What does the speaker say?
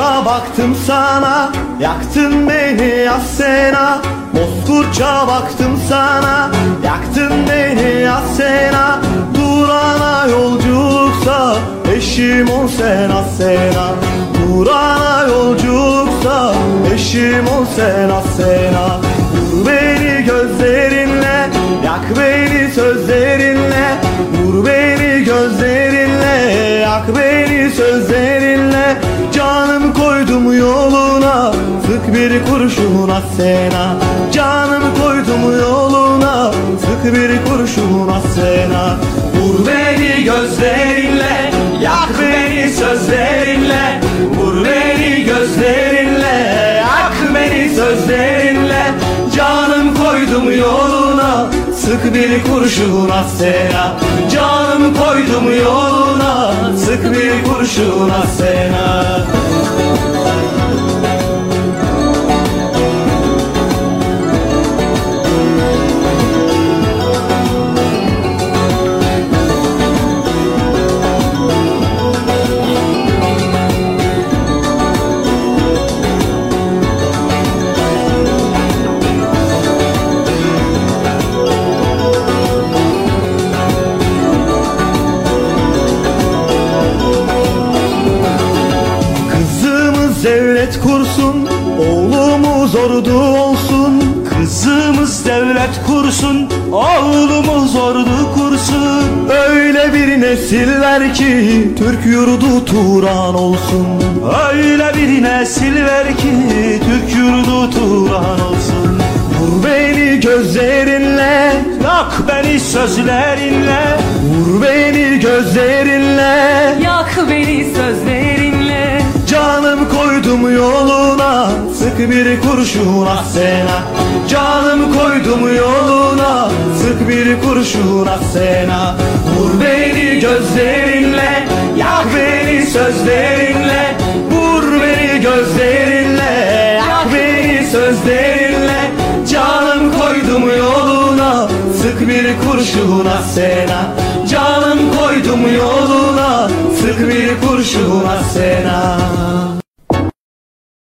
baktım sana Yaktın beni Asena. Bozkurtça baktım sana Yaktın beni Asena. Durana yolculuksa Eşim ol sen Asena. Durana yolculuksa Eşim ol sen Asena. Vur beni gözlerinle Yak beni sözlerinle. Vur beni gözlerinle Yak beni sözlerinle koydum yoluna Sık bir kurşun Asena Canım koydum yoluna Sık bir kurşun Asena Vur beni gözlerinle Yak beni sözlerinle. Vur beni gözlerinle Yak beni sözlerinle. Canım koydum yoluna Sık bir kurşun Asena Canım koydum yoluna Sık bir kurşun Asena devlet kursun Oğlumuz ordu olsun Kızımız devlet kursun, oğlumuz ordu kursun. Öyle bir nesiller ki Türk yurdu Turan olsun Öyle bir nesil ver ki Türk yurdu Turan olsun. Vur beni gözlerinle Yak beni sözlerinle, Vur beni gözlerinle koydum yoluna Sık bir kurşun Asena Canım koydum yoluna Sık bir kurşun Asena Vur beni gözlerinle Yak beni sözlerinle. Vur beni gözlerinle Yak beni sözlerinle. Canım koydum yoluna Sık bir kurşun Asena Canım koydum yoluna Sık bir kurşun Asena